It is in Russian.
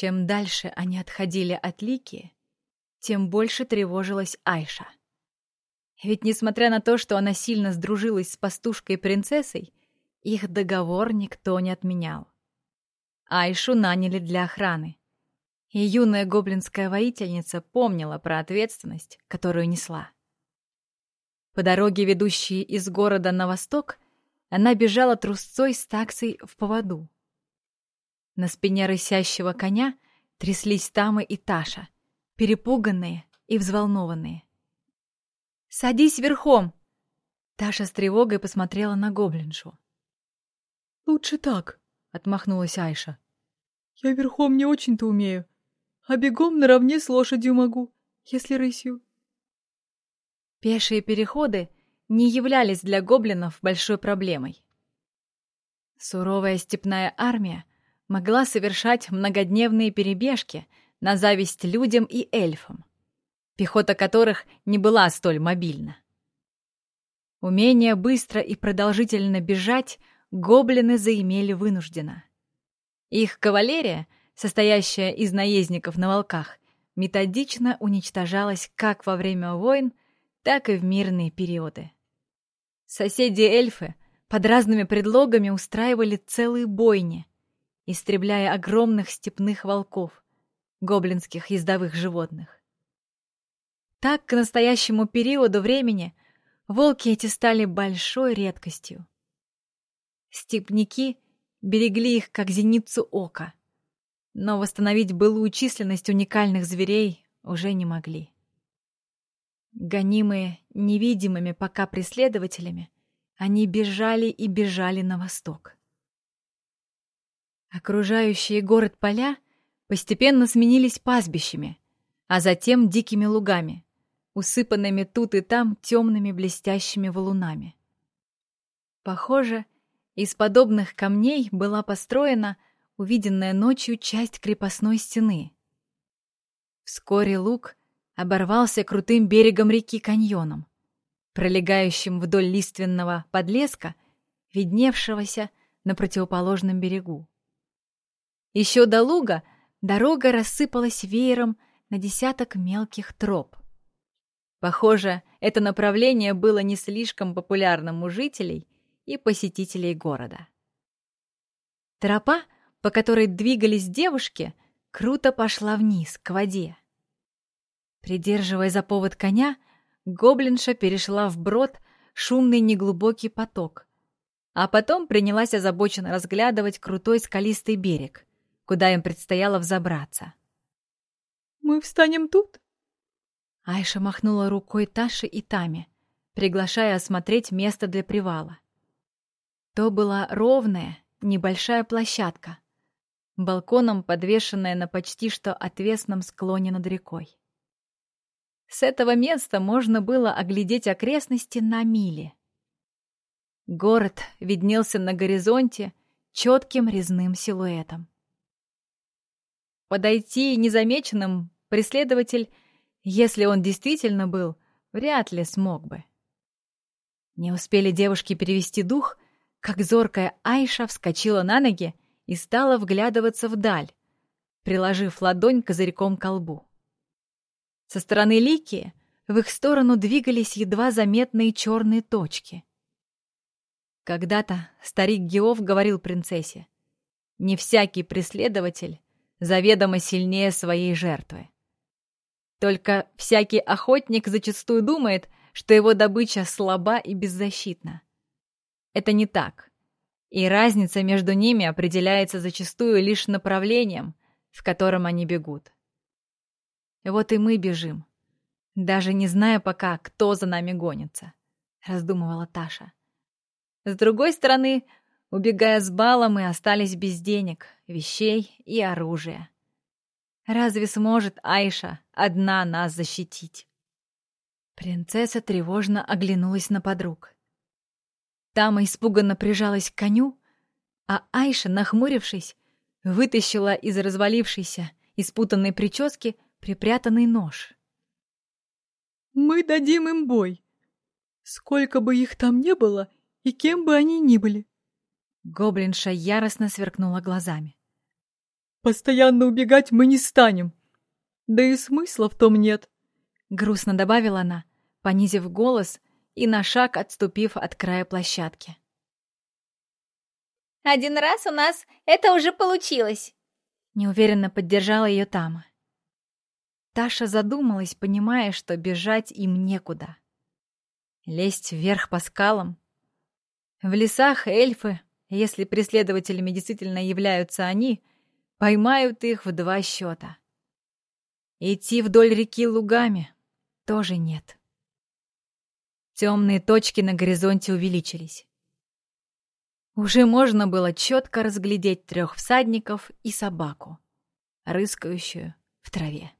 Чем дальше они отходили от Лики, тем больше тревожилась Айша. Ведь, несмотря на то, что она сильно сдружилась с пастушкой-принцессой, их договор никто не отменял. Айшу наняли для охраны. И юная гоблинская воительница помнила про ответственность, которую несла. По дороге, ведущей из города на восток, она бежала трусцой с таксой в поводу. На спине рысящего коня тряслись Тамы и Таша, перепуганные и взволнованные. «Садись верхом!» Таша с тревогой посмотрела на гоблиншу. «Лучше так», — отмахнулась Айша. «Я верхом не очень-то умею, а бегом наравне с лошадью могу, если рысью». Пешие переходы не являлись для гоблинов большой проблемой. Суровая степная армия могла совершать многодневные перебежки на зависть людям и эльфам, пехота которых не была столь мобильна. Умение быстро и продолжительно бежать гоблины заимели вынужденно. Их кавалерия, состоящая из наездников на волках, методично уничтожалась как во время войн, так и в мирные периоды. Соседи-эльфы под разными предлогами устраивали целые бойни, истребляя огромных степных волков, гоблинских ездовых животных. Так, к настоящему периоду времени волки эти стали большой редкостью. Степники берегли их, как зеницу ока, но восстановить былую численность уникальных зверей уже не могли. Гонимые невидимыми пока преследователями, они бежали и бежали на восток. Окружающие город поля постепенно сменились пастбищами, а затем дикими лугами, усыпанными тут и там темными блестящими валунами. Похоже, из подобных камней была построена увиденная ночью часть крепостной стены. Вскоре луг оборвался крутым берегом реки каньоном, пролегающим вдоль лиственного подлеска, видневшегося на противоположном берегу. Еще до луга дорога рассыпалась веером на десяток мелких троп. Похоже, это направление было не слишком популярным у жителей и посетителей города. Тропа, по которой двигались девушки, круто пошла вниз, к воде. Придерживая за повод коня, гоблинша перешла в брод шумный неглубокий поток, а потом принялась озабоченно разглядывать крутой скалистый берег, куда им предстояло взобраться. «Мы встанем тут?» Айша махнула рукой Таше и Таме, приглашая осмотреть место для привала. То была ровная, небольшая площадка, балконом подвешенная на почти что отвесном склоне над рекой. С этого места можно было оглядеть окрестности на мили. Город виднелся на горизонте четким резным силуэтом. Подойти незамеченным преследователь, если он действительно был, вряд ли смог бы. Не успели девушки перевести дух, как зоркая Айша вскочила на ноги и стала вглядываться вдаль, приложив ладонь козырьком к колбу. Со стороны Лики в их сторону двигались едва заметные черные точки. Когда-то старик Геов говорил принцессе, «Не всякий преследователь заведомо сильнее своей жертвы. Только всякий охотник зачастую думает, что его добыча слаба и беззащитна. Это не так. И разница между ними определяется зачастую лишь направлением, в котором они бегут. Вот и мы бежим, даже не зная пока, кто за нами гонится, раздумывала Таша. С другой стороны, Убегая с бала, мы остались без денег, вещей и оружия. Разве сможет Айша одна нас защитить? Принцесса тревожно оглянулась на подруг. Тама испуганно прижалась к коню, а Айша, нахмурившись, вытащила из развалившейся, испутанной прически припрятанный нож. «Мы дадим им бой, сколько бы их там не было и кем бы они ни были. Гоблинша яростно сверкнула глазами. Постоянно убегать мы не станем. Да и смысла в том нет. Грустно добавила она, понизив голос и на шаг отступив от края площадки. «Один раз у нас это уже получилось!» Неуверенно поддержала ее Тама. Таша задумалась, понимая, что бежать им некуда. Лезть вверх по скалам? В лесах эльфы, если преследователями действительно являются они, поймают их в два счета. Идти вдоль реки лугами тоже нет. Темные точки на горизонте увеличились. Уже можно было четко разглядеть трех всадников и собаку, рыскающую в траве.